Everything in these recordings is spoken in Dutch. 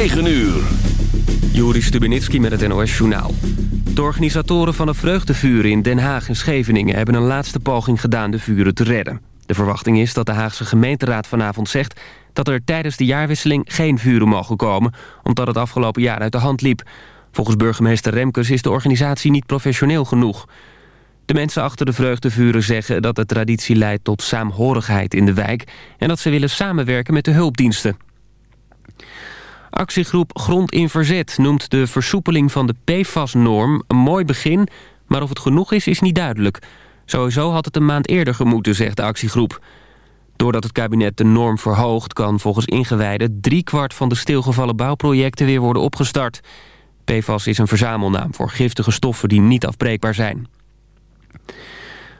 9 uur. Joris Stubenitski met het NOS-journaal. De organisatoren van een vreugdevuur in Den Haag en Scheveningen... hebben een laatste poging gedaan de vuren te redden. De verwachting is dat de Haagse gemeenteraad vanavond zegt... dat er tijdens de jaarwisseling geen vuren mogen komen... omdat het afgelopen jaar uit de hand liep. Volgens burgemeester Remkes is de organisatie niet professioneel genoeg. De mensen achter de vreugdevuren zeggen dat de traditie leidt tot saamhorigheid in de wijk... en dat ze willen samenwerken met de hulpdiensten. Actiegroep Grond in Verzet noemt de versoepeling van de PFAS-norm een mooi begin... maar of het genoeg is, is niet duidelijk. Sowieso had het een maand eerder gemoeten, zegt de actiegroep. Doordat het kabinet de norm verhoogt... kan volgens ingewijden driekwart van de stilgevallen bouwprojecten weer worden opgestart. PFAS is een verzamelnaam voor giftige stoffen die niet afbreekbaar zijn.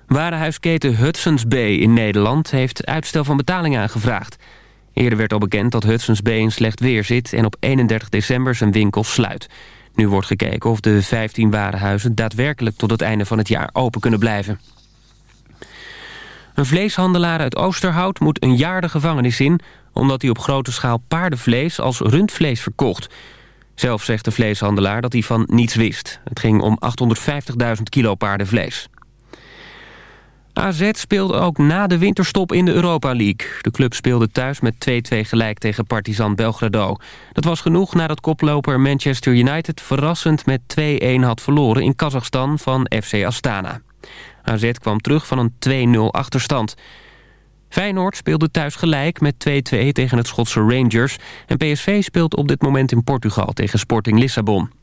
Warenhuisketen Hudson's Bay in Nederland heeft uitstel van betaling aangevraagd. Eerder werd al bekend dat Hudson's Bay in slecht weer zit... en op 31 december zijn winkel sluit. Nu wordt gekeken of de 15 warenhuizen daadwerkelijk tot het einde van het jaar open kunnen blijven. Een vleeshandelaar uit Oosterhout moet een jaar de gevangenis in... omdat hij op grote schaal paardenvlees als rundvlees verkocht. Zelf zegt de vleeshandelaar dat hij van niets wist. Het ging om 850.000 kilo paardenvlees. AZ speelde ook na de winterstop in de Europa League. De club speelde thuis met 2-2 gelijk tegen Partizan Belgrado. Dat was genoeg nadat koploper Manchester United verrassend met 2-1 had verloren in Kazachstan van FC Astana. AZ kwam terug van een 2-0 achterstand. Feyenoord speelde thuis gelijk met 2-2 tegen het Schotse Rangers... en PSV speelt op dit moment in Portugal tegen Sporting Lissabon.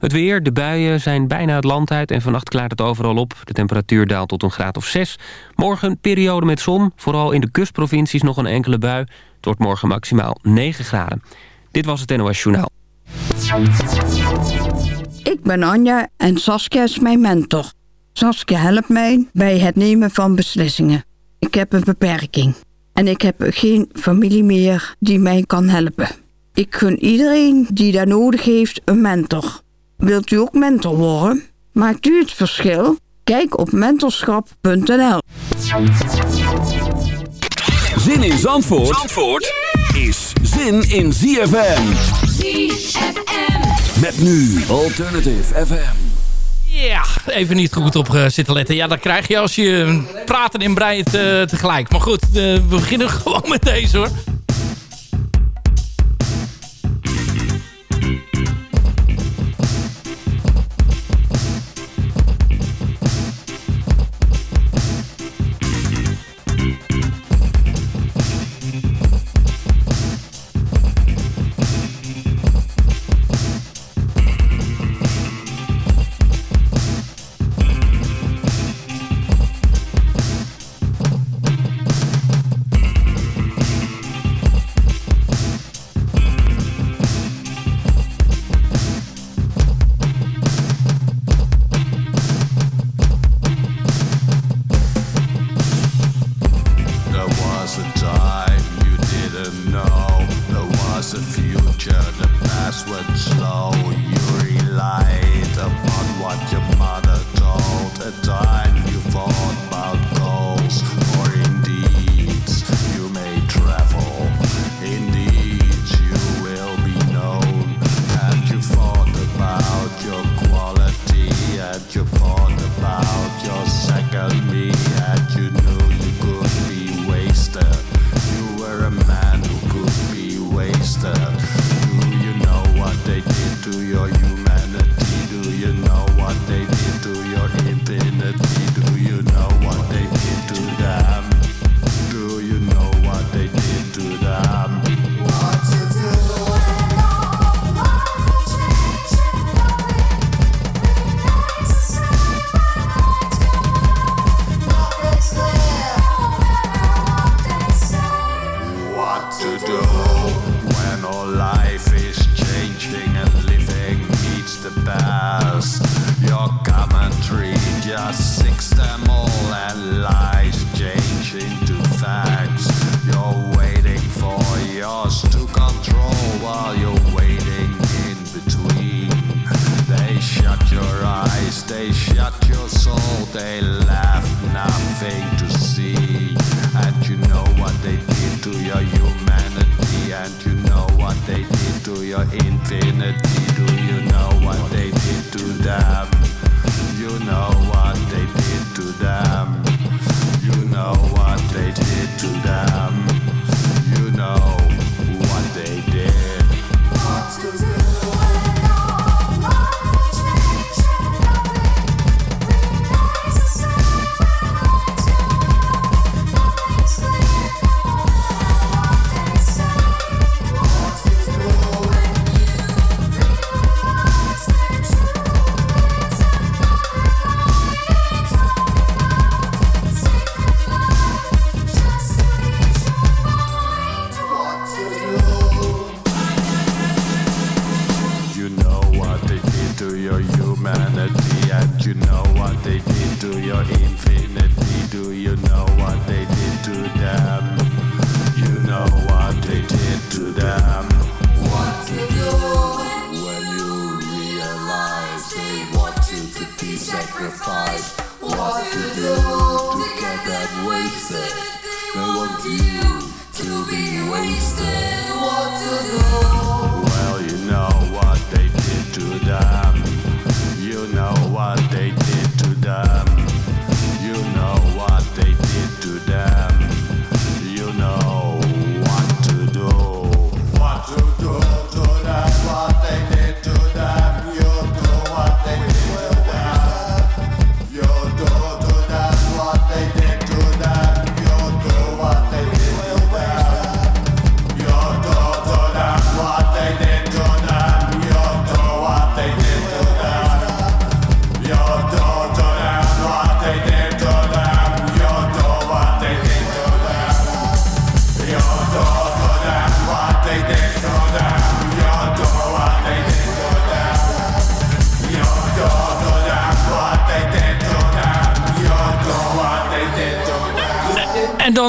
Het weer, de buien zijn bijna het land uit en vannacht klaart het overal op. De temperatuur daalt tot een graad of 6. Morgen periode met zon, vooral in de kustprovincies nog een enkele bui. Het wordt morgen maximaal 9 graden. Dit was het NOS Journaal. Ik ben Anja en Saskia is mijn mentor. Saskia helpt mij bij het nemen van beslissingen. Ik heb een beperking en ik heb geen familie meer die mij kan helpen. Ik gun iedereen die daar nodig heeft een mentor. Wilt u ook mentor worden? Maakt u het verschil? Kijk op mentorschap.nl Zin in Zandvoort, Zandvoort is zin in ZFM. ZFM. Met nu Alternative FM. Ja, even niet goed op uh, zitten letten. Ja, dat krijg je als je praten en breien uh, tegelijk. Maar goed, uh, we beginnen gewoon met deze hoor.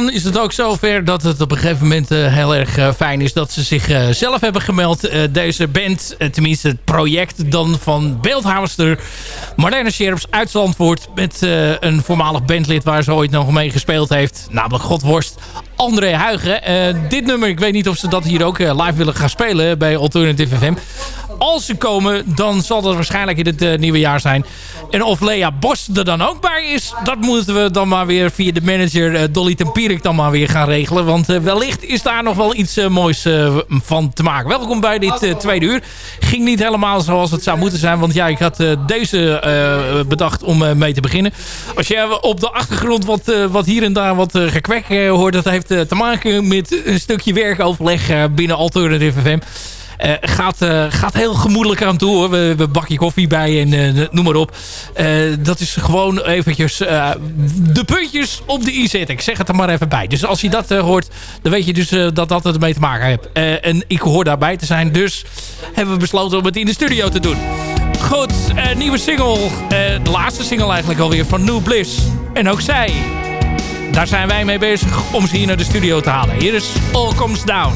Dan is het ook zover dat het op een gegeven moment eh, heel erg eh, fijn is... dat ze zich eh, hebben gemeld. Deze band, tenminste het project dan van beeldhouwster Marlene Scherps uit Zandvoort... met een voormalig bandlid waar ze ooit nog mee gespeeld heeft. Namelijk Godworst, André Huigen. Dit nummer, ik weet niet of ze dat hier ook live willen gaan spelen bij Alternative FM. Als ze komen, dan zal dat waarschijnlijk in het eh, nieuwe jaar zijn. En of Lea Bos er dan ook bij is... dat moeten we dan maar weer via de manager eh, Dolly Tempierik dan maar weer gaan regelen. Want eh, wellicht is daar nog wel iets moois van te maken. Welkom bij dit tweede uur. Ging niet helemaal zoals het zou moeten zijn. Want ja, ik had deze bedacht om mee te beginnen. Als je op de achtergrond wat, wat hier en daar wat gekwek hoort... dat heeft te maken met een stukje werkoverleg binnen Alternative FM... Eh, gaat, eh, gaat heel gemoedelijk aan toe hoor. We bakje koffie bij en eh, noem maar op. Dat is gewoon eventjes de puntjes op de i zetten. Ik zeg het er maar even bij. Dus als je dat hoort, dan weet je dus dat dat ermee te maken heeft. En ik hoor daarbij te zijn. Dus hebben we besloten om het in de studio te doen. Goed, nieuwe single. de laatste single eigenlijk alweer van New Bliss. En ook zij. Daar zijn wij mee bezig om ze hier naar de studio te halen. Hier is All Comes Down.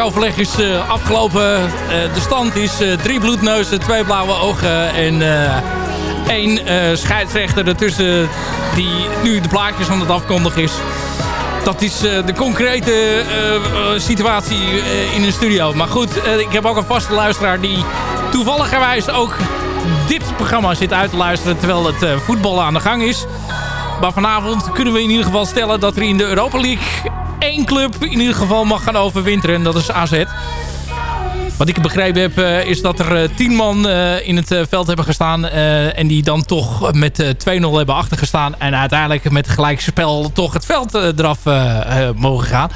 Het werkoverleg is eh, afgelopen. Eh, de stand is eh, drie bloedneuzen, twee blauwe ogen en één scheidsrechter ertussen die nu de plaatjes aan het afkondigen is. Dat is de concrete situatie in een studio. Maar goed, ik heb ook een vaste luisteraar die toevalligerwijs ook dit programma zit uit te luisteren terwijl het eh, voetbal aan de gang is. Maar vanavond kunnen we in ieder geval stellen dat er in de Europa League één club in ieder geval mag gaan overwinteren. En dat is AZ. Wat ik begrepen heb is is dat er eh, tien man eh, in het eh, veld hebben gestaan. eh, en die dan toch met eh, 2-0 hebben achtergestaan. En uiteindelijk met gelijkspel toch het veld eh, eraf eh, eh, mogen gaan.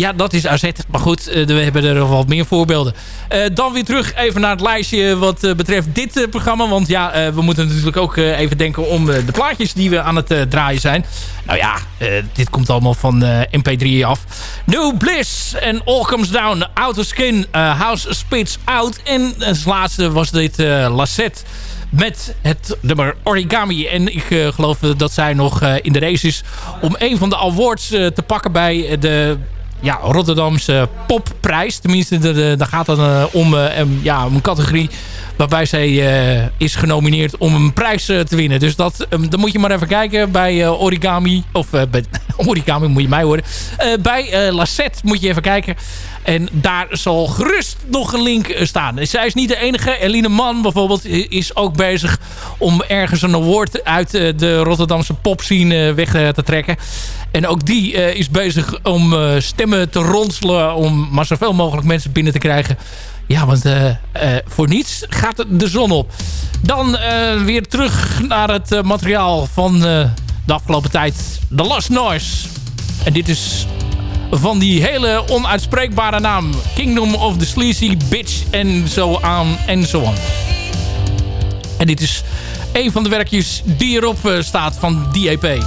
Ja, dat is AZ. Maar goed, eh, we hebben er nog wat meer voorbeelden. Eh, dan weer terug even naar het lijstje wat eh, betreft dit programma. Want ja, we moeten natuurlijk ook even denken om de plaatjes die we aan het draaien zijn. Nou ja, dit komt allemaal van eh, MP3 af. No Bliss en All Comes Down. Outer Skin, House Spits Out. En als laatste was dit Lassette met het nummer Origami. En ik geloof dat zij nog in de race is om een van de awards te pakken bij de ja, Rotterdamse popprijs. Tenminste, daar gaat het eh, om, een- ja, om een categorie waarbij zij eh, is genomineerd om een prijs eh, te winnen. Dus dat, eh, dan moet je maar even kijken bij eh, Origami. Of bij Origami moet je mij horen. Bij Lassette moet je even kijken. En daar zal gerust nog een link staan. Zij is niet de enige. Eline Mann bijvoorbeeld is ook bezig om ergens een award uit de Rotterdamse popscene weg te trekken. En ook die is bezig om stemmen te ronselen. Om maar zoveel mogelijk mensen binnen te krijgen. Ja, want eh, eh, voor niets gaat de zon op. Dan eh, weer terug naar het materiaal van de afgelopen tijd. The Last Noise. En dit is van die hele onuitspreekbare naam. Kingdom of the Sleazy Bitch en zo aan en zo aan. En dit is een van de werkjes die erop staat van E DAP.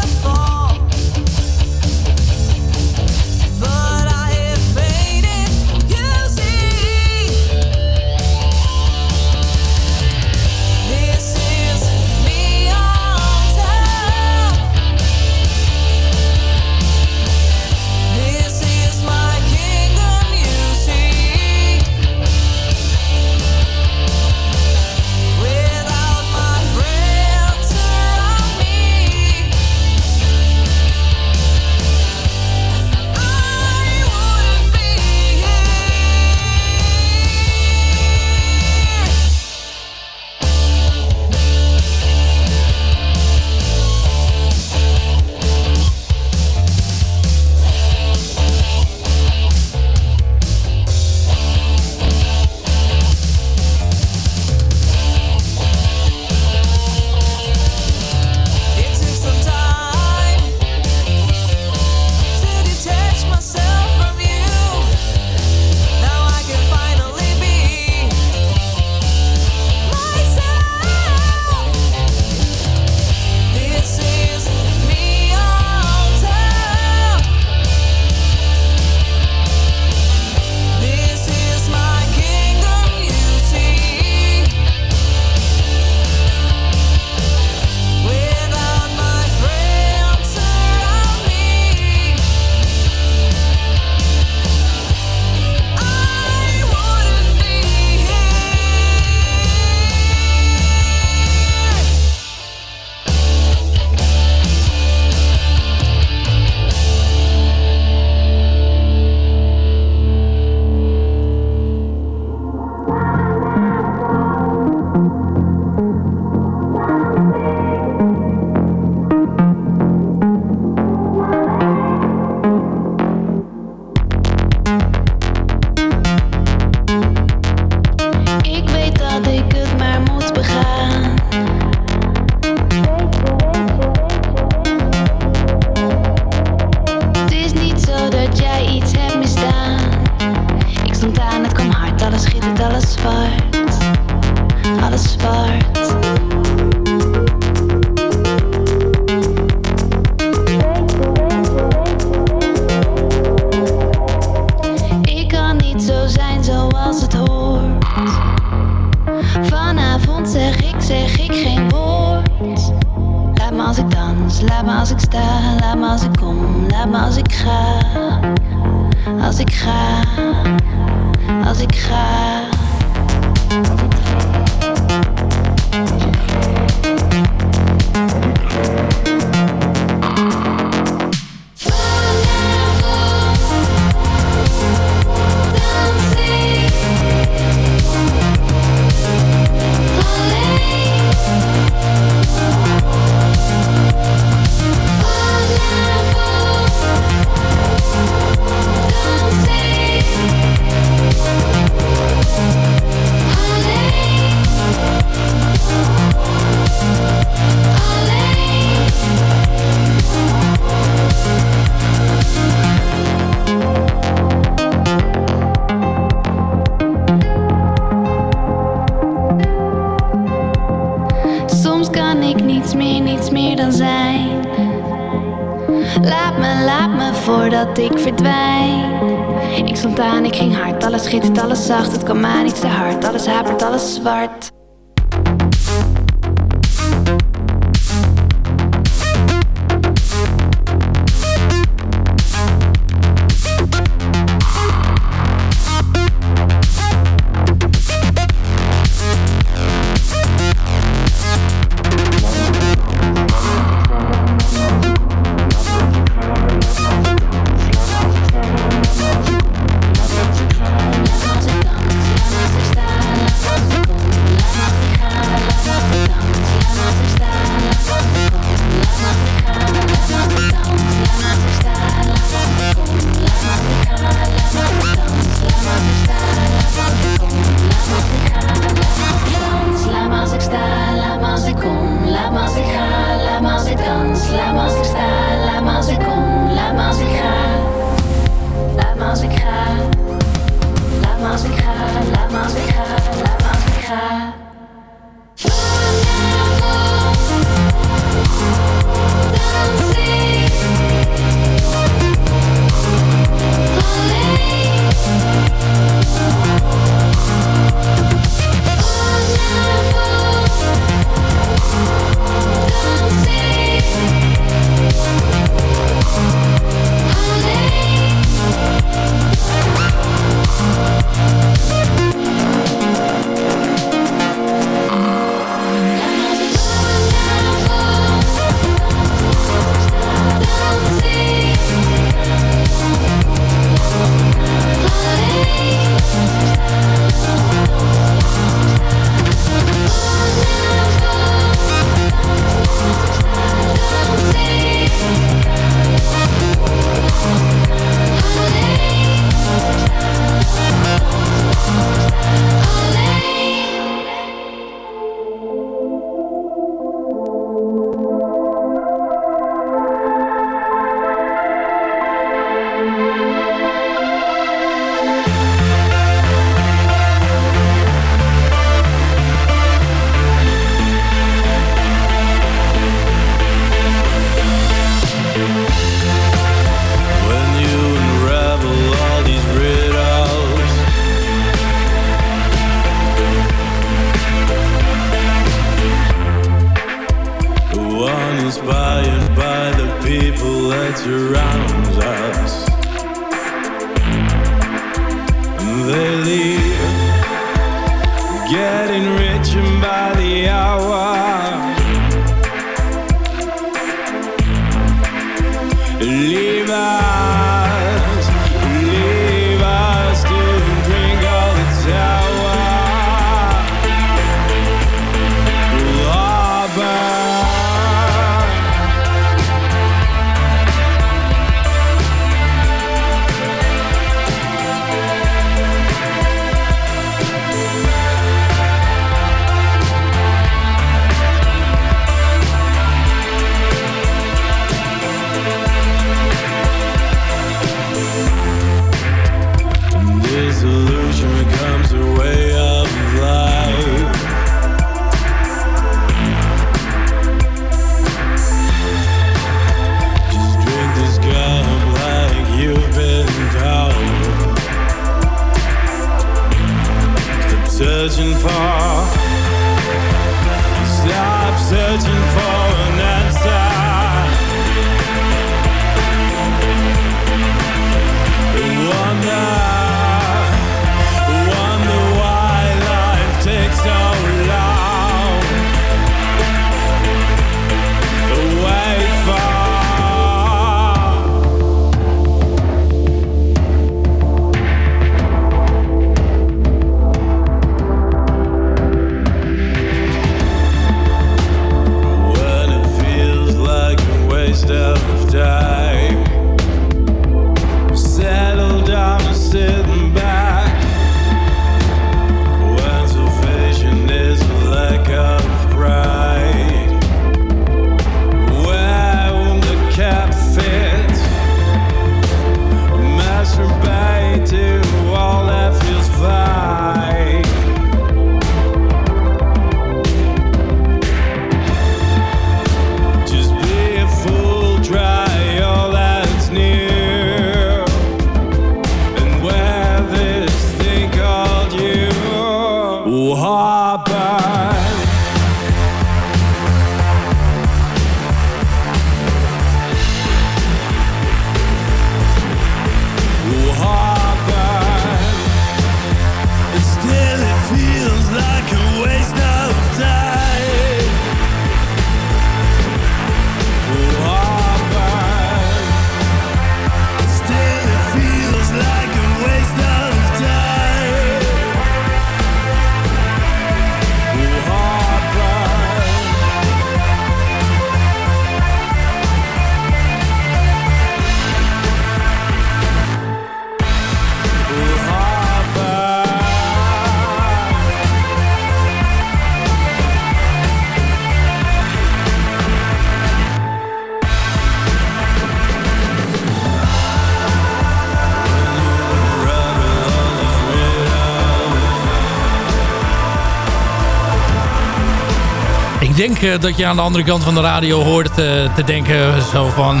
Ik denk eh, dat je aan de andere kant van de radio hoort eh, te denken zo van...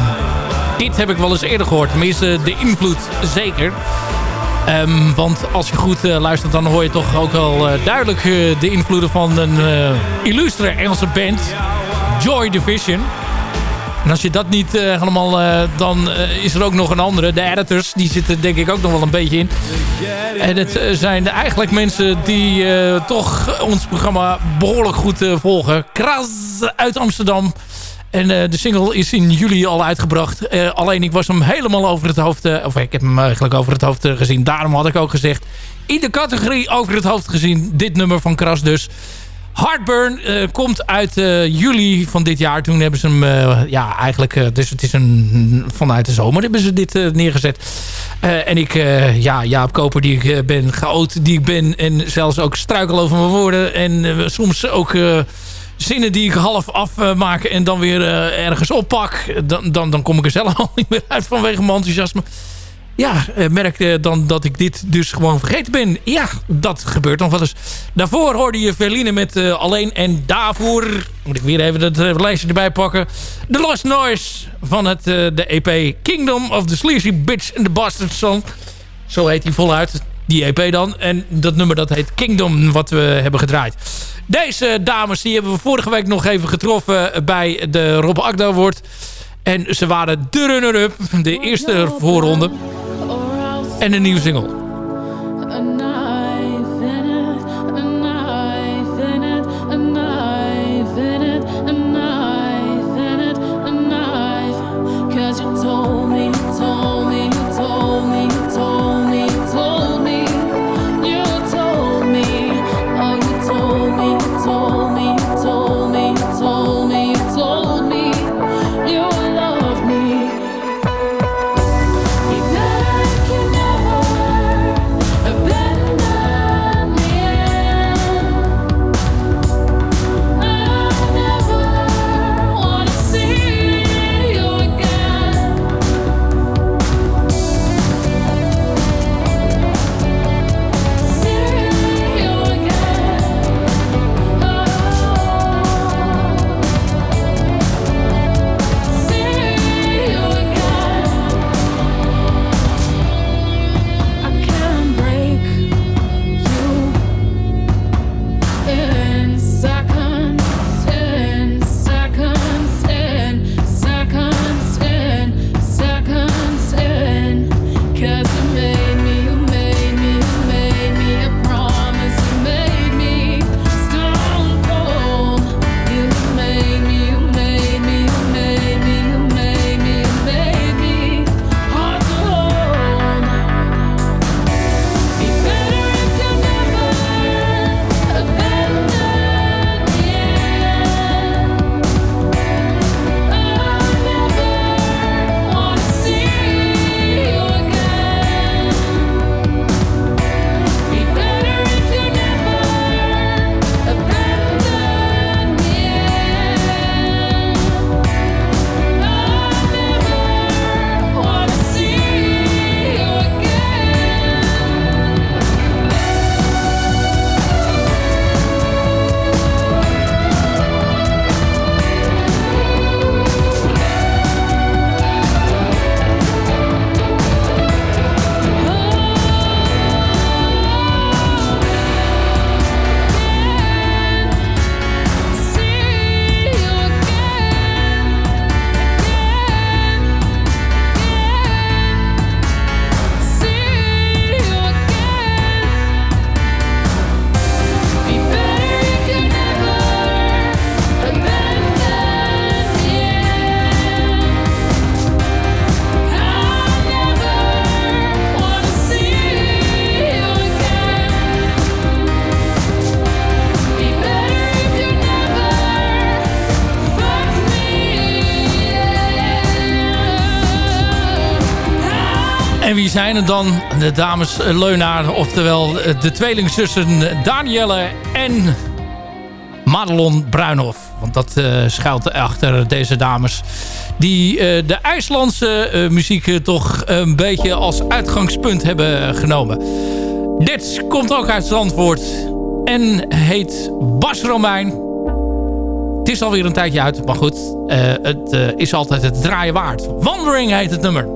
Dit heb ik wel eens eerder gehoord. Tenminste, de invloed zeker. Ehm, want als je goed eh, luistert, dan hoor je toch ook wel eh, duidelijk eh, de invloeden van een eh, illustre Engelse band. Joy Division. En als je dat niet eh, helemaal... eh, dan eh, is er ook nog een andere. De editors, die zitten denk ik ook nog wel een beetje in. En het zijn eigenlijk mensen die toch ons programma behoorlijk goed volgen. Kras uit Amsterdam. En de single is in juli al uitgebracht. Alleen ik was hem helemaal over het hoofd... of ik heb hem eigenlijk over het hoofd gezien. Daarom had ik ook gezegd... in de categorie over het hoofd gezien. Dit nummer van Kras dus. Heartburn eh, komt uit eh, juli van dit jaar. Toen hebben ze hem, eh, ja, eigenlijk, dus het is een, vanuit de zomer hebben ze dit neergezet. En ik, ja, Jaap Koper die ik ben, chaot die ik ben en zelfs ook struikel over mijn woorden. En soms ook zinnen die ik half afmaak en dan weer ergens oppak. Dan, dan, dan kom ik er zelf al niet meer uit vanwege mijn enthousiasme ja, eh, merkte dan dat ik dit dus gewoon vergeten ben. Ja, dat gebeurt nog wel eens. Daarvoor hoorde je Verline met eh, Alleen. En daarvoor, moet ik weer even het eh, lijstje erbij pakken. The Lost Noise van het, de EP Kingdom of the Sleazy Bitch and the Bastard Song. Zo heet hij voluit, die EP dan. En dat nummer dat heet Kingdom, wat we hebben gedraaid. Deze dames die hebben we vorige week nog even getroffen bij de Rob Award. En ze waren de runner-up, de eerste voorronde. En een nieuwe single. zijn het dan de dames Leunaar, oftewel de tweelingzussen Danielle en Madelon Bruinhof. Want dat uh, schuilt achter deze dames. Die eh, de IJslandse eh, muziek toch een beetje als uitgangspunt hebben genomen. Dit komt ook uit Zandvoort en heet Bas Romein. Het is alweer een tijdje uit, maar goed. het is altijd het draaien waard. Wandering heet het nummer.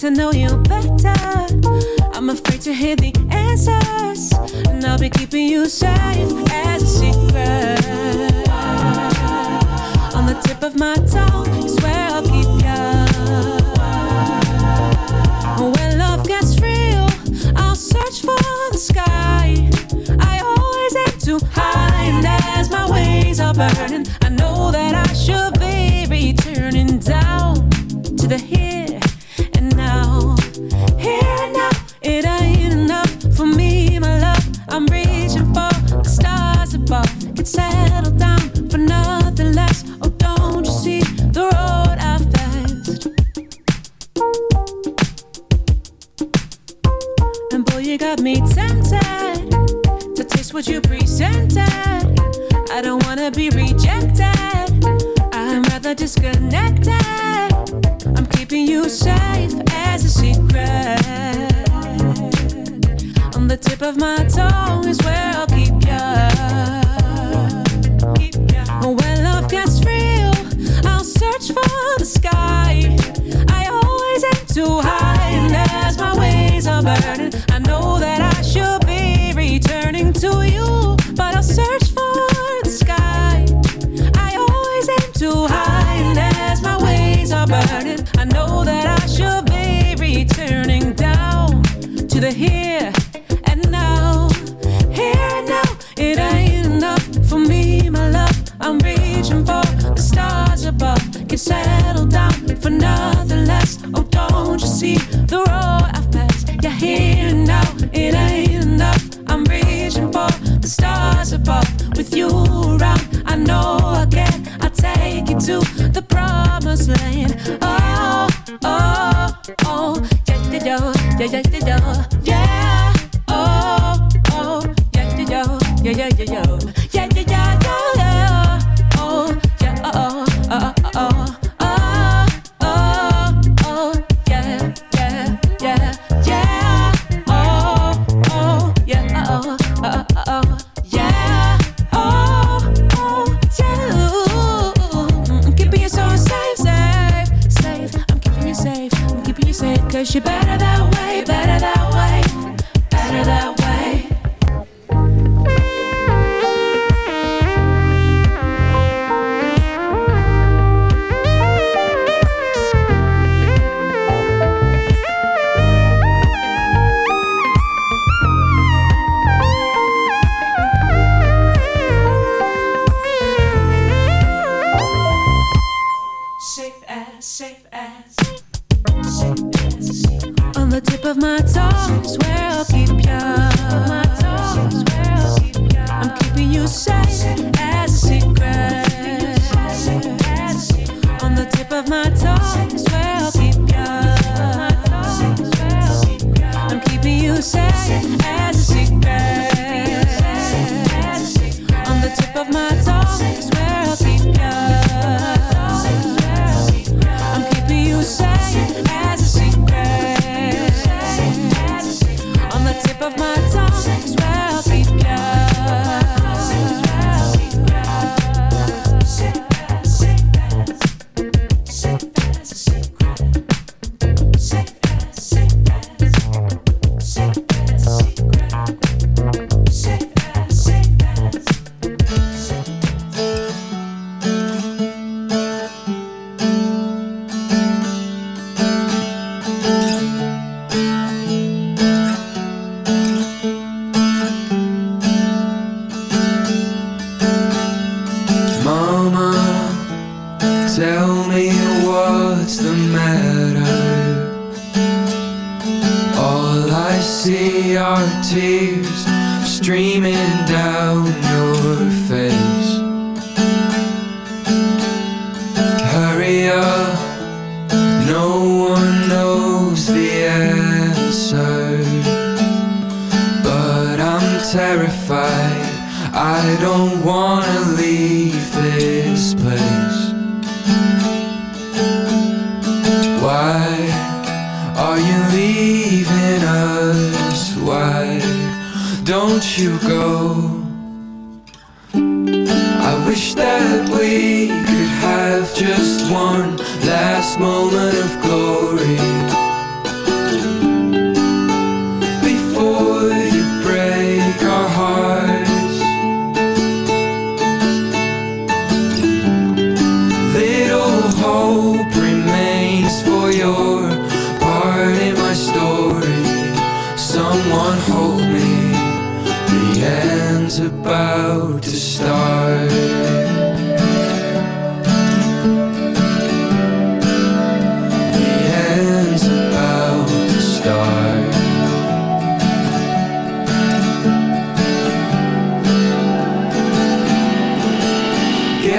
to know you better. I'm afraid to hear the answers, and I'll be keeping you safe as a secret. On the tip of my tongue is where I'll keep you. When love gets real, I'll search for the sky. I always aim too high, and as my wings are burning, I know that I should be returning down to the hill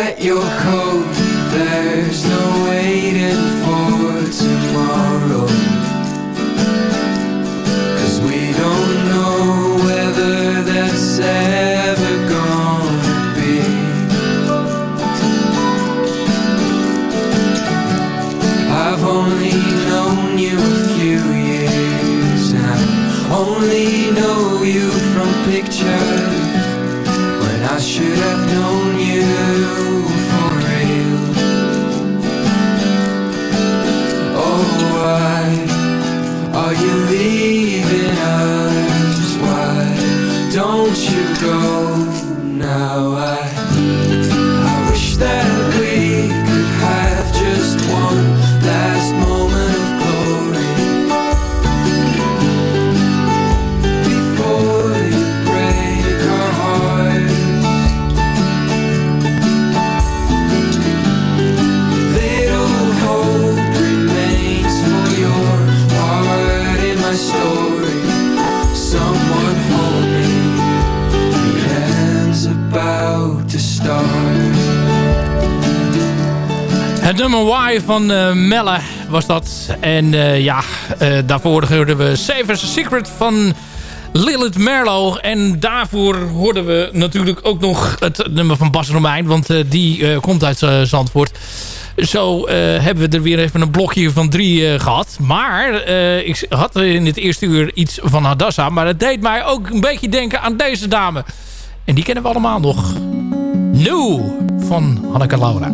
Let your coat. There's no waiting for tomorrow. Cause we don't know whether that's ever gonna be. I've only known you a few years And I only know you from pictures go Het nummer Y van eh, Melle was dat. En eh, ja, eh, daarvoor hoorden we Saver's Secret van Lilith Merlo. En daarvoor hoorden we natuurlijk ook nog het nummer van Bas Romein. Want die komt uit Zandvoort. Zo hebben we er weer even een blokje van drie eh, gehad. Maar ik had in het eerste uur iets van Hadassa. Maar het deed mij ook een beetje denken aan deze dame. En die kennen we allemaal nog. New van Hanneke Laura.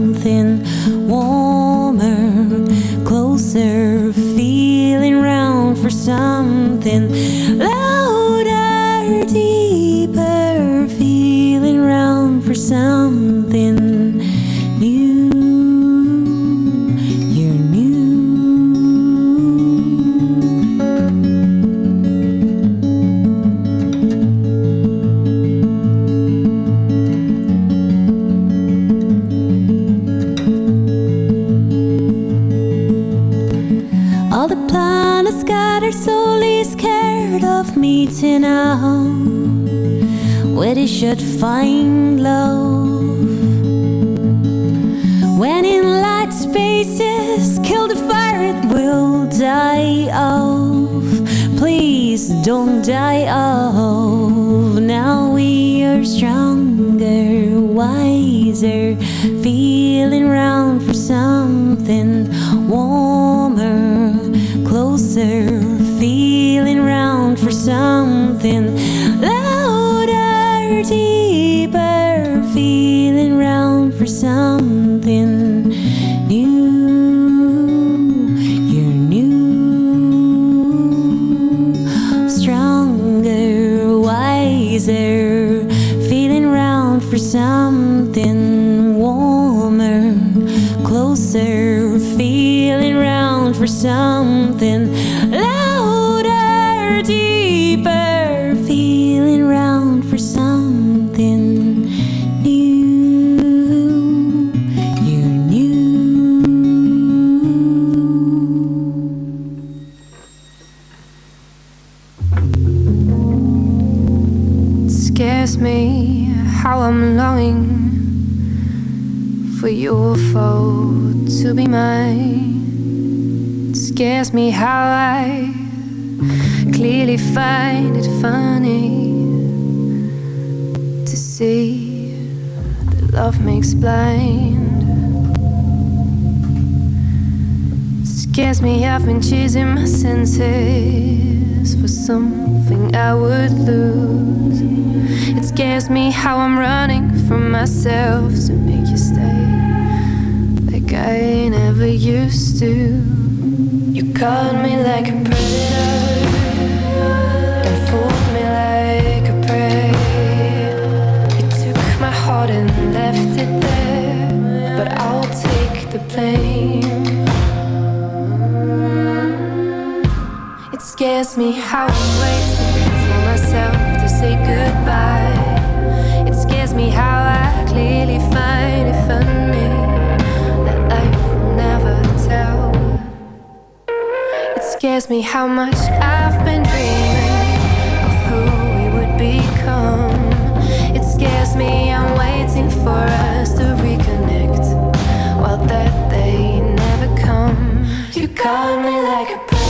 something new. You're new. All the planets scattered, solely scared of meeting out where they should find don't die off. Now we are stronger, wiser, feeling round for something warmer, closer, feeling round for something something I would lose. It scares me how I'm running from myself to make you stay like I never used to. You caught me ask me how I'm waiting for myself to say goodbye. It scares me how I clearly find it funny that life will never tell. It scares me how much I've been dreaming of who we would become. It scares me, I'm waiting for us to reconnect while that day never comes. You call me like a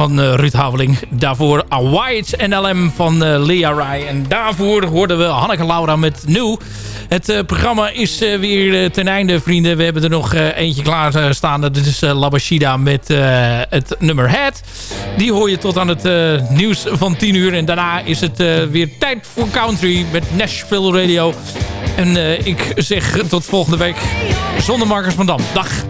van eh, Ruud Haveling. Daarvoor A White NLM van eh, Lea Rai. En daarvoor hoorden we Hanneke Laura met New. Het eh, programma is weer ten einde, vrienden. We hebben er nog eentje klaar staan. Dat is Labashida met het nummer Head. Die hoor je tot aan het nieuws van 10 uur. En daarna is het weer tijd voor country met Nashville Radio. En ik zeg tot volgende week zonder Marcus van Dam. Dag.